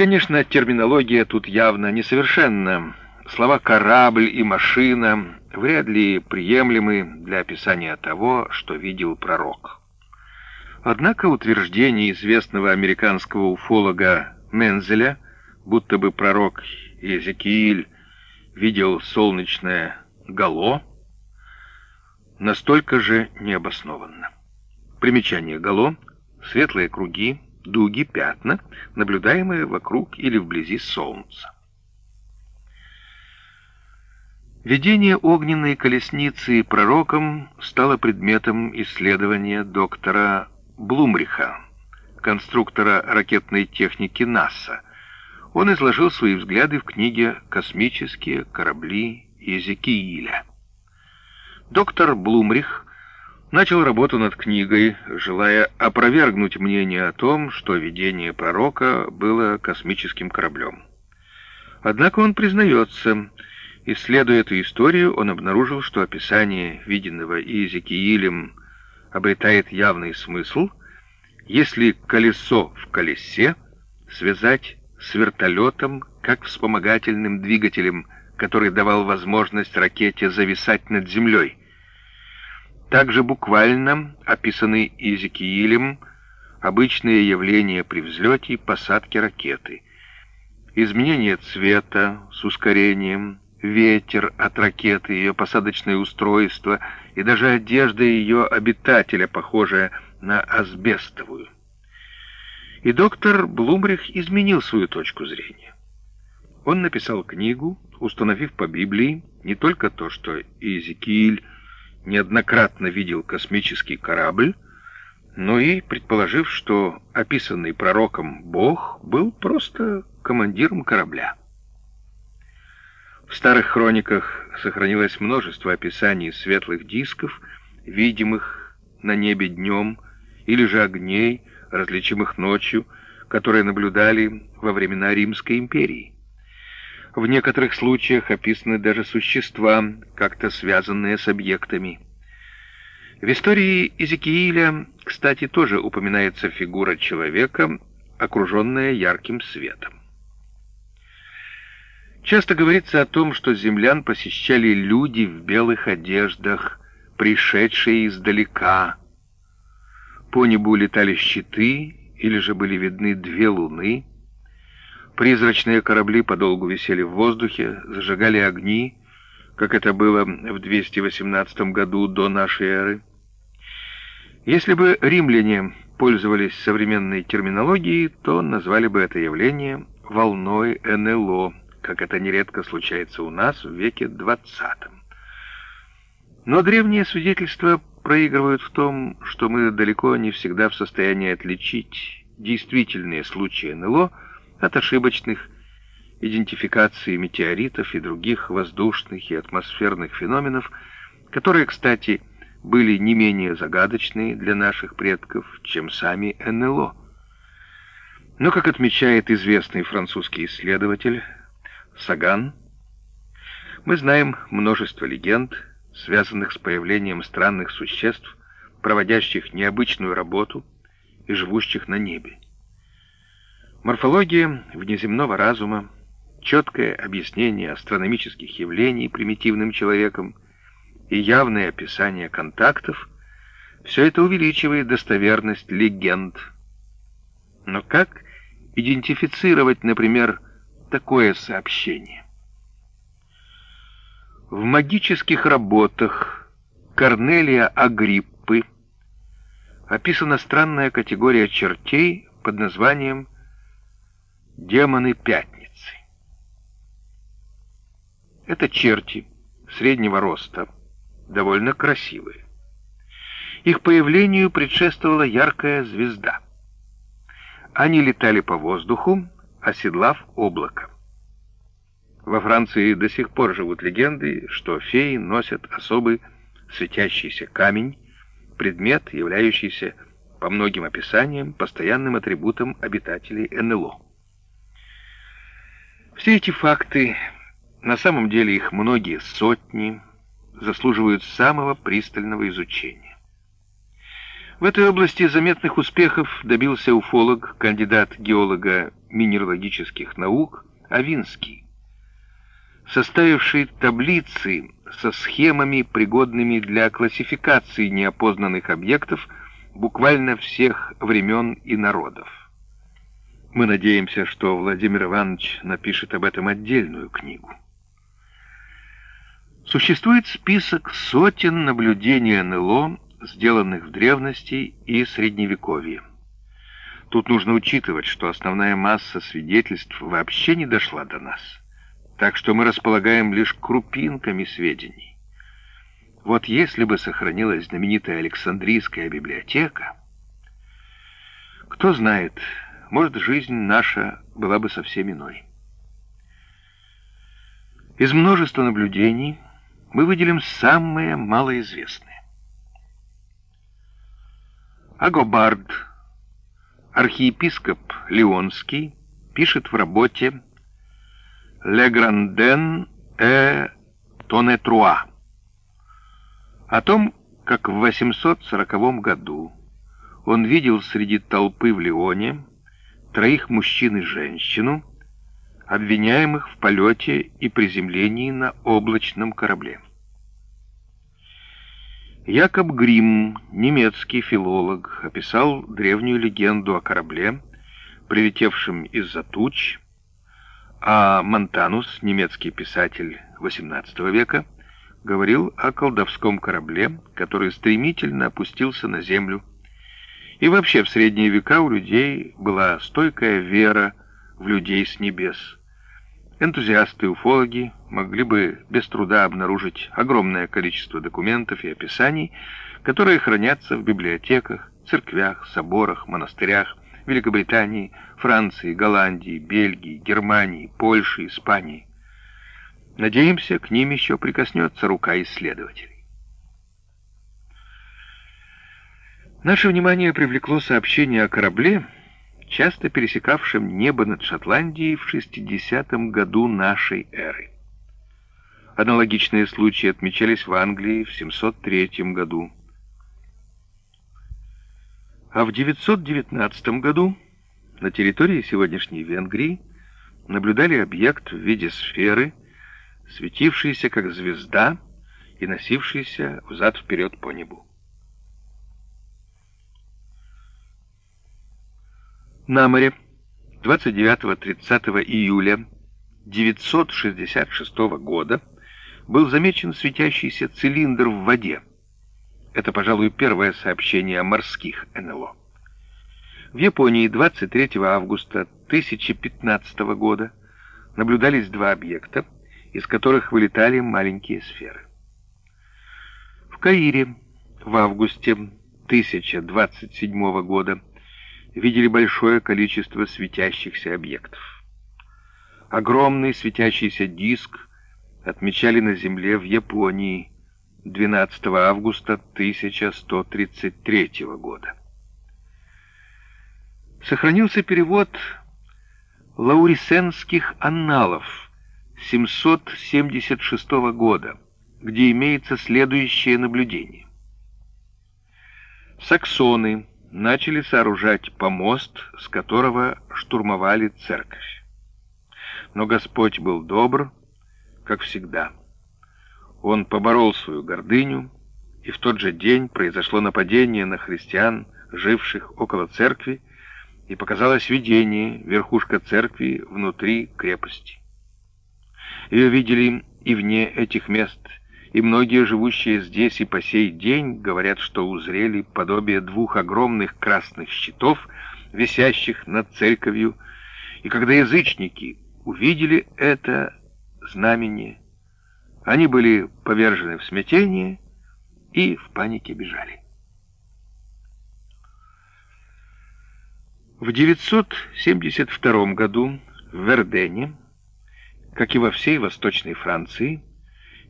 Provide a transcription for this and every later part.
Конечно, терминология тут явно несовершенна. Слова «корабль» и «машина» вряд ли приемлемы для описания того, что видел пророк. Однако утверждение известного американского уфолога Мензеля, будто бы пророк Езекииль видел солнечное гало, настолько же необоснованно. Примечание гало — светлые круги, дуги, пятна, наблюдаемые вокруг или вблизи Солнца. Видение огненной колесницы пророком стало предметом исследования доктора Блумриха, конструктора ракетной техники НАСА. Он изложил свои взгляды в книге «Космические корабли Езекииля». Доктор Блумрих начал работу над книгой, желая опровергнуть мнение о том, что видение пророка было космическим кораблем. Однако он признается, исследуя эту историю, он обнаружил, что описание виденного Иезекиилем обретает явный смысл, если колесо в колесе связать с вертолетом как вспомогательным двигателем, который давал возможность ракете зависать над землей, также буквально описаны Иезекиилем обычные явления при взлете и посадке ракеты. Изменение цвета с ускорением, ветер от ракеты, ее посадочное устройство и даже одежда ее обитателя, похожая на асбестовую. И доктор Блумрих изменил свою точку зрения. Он написал книгу, установив по Библии не только то, что Иезекииль неоднократно видел космический корабль, но и предположив, что описанный пророком Бог был просто командиром корабля. В старых хрониках сохранилось множество описаний светлых дисков, видимых на небе днем, или же огней, различимых ночью, которые наблюдали во времена Римской империи. В некоторых случаях описаны даже существа, как-то связанные с объектами. В истории Изекииля, кстати, тоже упоминается фигура человека, окруженная ярким светом. Часто говорится о том, что землян посещали люди в белых одеждах, пришедшие издалека. По небу летали щиты, или же были видны две луны — Призрачные корабли подолгу висели в воздухе, зажигали огни, как это было в 218 году до нашей эры. Если бы римляне пользовались современной терминологией, то назвали бы это явление волной НЛО, как это нередко случается у нас в веке XX. Но древние свидетельства проигрывают в том, что мы далеко не всегда в состоянии отличить действительные случаи НЛО от ошибочных идентификаций метеоритов и других воздушных и атмосферных феноменов, которые, кстати, были не менее загадочны для наших предков, чем сами НЛО. Но, как отмечает известный французский исследователь Саган, мы знаем множество легенд, связанных с появлением странных существ, проводящих необычную работу и живущих на небе. Морфология внеземного разума, четкое объяснение астрономических явлений примитивным человеком и явное описание контактов — все это увеличивает достоверность легенд. Но как идентифицировать, например, такое сообщение? В магических работах Корнелия Агриппы описана странная категория чертей под названием Демоны Пятницы. Это черти среднего роста, довольно красивые. Их появлению предшествовала яркая звезда. Они летали по воздуху, оседлав облако. Во Франции до сих пор живут легенды, что феи носят особый светящийся камень, предмет, являющийся, по многим описаниям, постоянным атрибутом обитателей НЛО. Все эти факты, на самом деле их многие сотни, заслуживают самого пристального изучения. В этой области заметных успехов добился уфолог, кандидат геолога минералогических наук Авинский, составивший таблицы со схемами, пригодными для классификации неопознанных объектов буквально всех времен и народов. Мы надеемся, что Владимир Иванович напишет об этом отдельную книгу. Существует список сотен наблюдений НЛО, сделанных в древности и средневековье. Тут нужно учитывать, что основная масса свидетельств вообще не дошла до нас, так что мы располагаем лишь крупинками сведений. Вот если бы сохранилась знаменитая Александрийская библиотека, кто знает, может, жизнь наша была бы совсем иной. Из множества наблюдений мы выделим самые малоизвестные. Агобард, архиепископ Леонский, пишет в работе «Le Grandin et Tonetruа» о том, как в 840 году он видел среди толпы в Леоне троих мужчин и женщину, обвиняемых в полете и приземлении на облачном корабле. Якоб Грим, немецкий филолог, описал древнюю легенду о корабле, прилетевшем из-за туч, а Монтанус, немецкий писатель XVIII века, говорил о колдовском корабле, который стремительно опустился на землю и вообще в средние века у людей была стойкая вера в людей с небес. Энтузиасты-уфологи могли бы без труда обнаружить огромное количество документов и описаний, которые хранятся в библиотеках, церквях, соборах, монастырях Великобритании, Франции, Голландии, Бельгии, Германии, Польши, Испании. Надеемся, к ним еще прикоснется рука исследователей. Наше внимание привлекло сообщение о корабле, часто пересекавшем небо над Шотландией в 60-м году нашей эры. Аналогичные случаи отмечались в Англии в 703 году. А в 919 году на территории сегодняшней Венгрии наблюдали объект в виде сферы, светившийся как звезда и носившийся взад-вперед по небу. На море 29-30 июля 966 года был замечен светящийся цилиндр в воде. Это, пожалуй, первое сообщение о морских НЛО. В Японии 23 августа 1015 года наблюдались два объекта, из которых вылетали маленькие сферы. В Каире в августе 1027 года видели большое количество светящихся объектов. Огромный светящийся диск отмечали на Земле в Японии 12 августа 1133 года. Сохранился перевод лаурисенских анналов 776 года, где имеется следующее наблюдение. Саксоны начали сооружать помост, с которого штурмовали церковь. Но Господь был добр, как всегда. Он поборол свою гордыню, и в тот же день произошло нападение на христиан, живших около церкви, и показалось видение, верхушка церкви внутри крепости. Ее видели и вне этих мест – и многие живущие здесь и по сей день говорят, что узрели подобие двух огромных красных щитов, висящих над церковью, и когда язычники увидели это знамение, они были повержены в смятение и в панике бежали. В 972 году в Вердене, как и во всей Восточной Франции,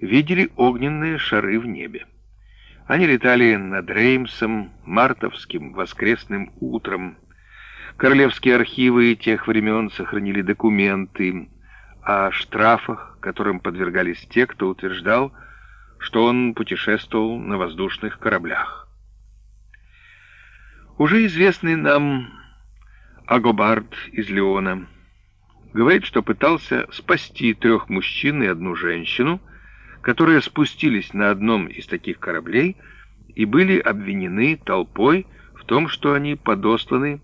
видели огненные шары в небе. Они летали над Реймсом, мартовским воскресным утром. Королевские архивы тех времен сохранили документы о штрафах, которым подвергались те, кто утверждал, что он путешествовал на воздушных кораблях. Уже известный нам Агобард из Леона говорит, что пытался спасти трех мужчин и одну женщину, которые спустились на одном из таких кораблей и были обвинены толпой в том, что они подосланы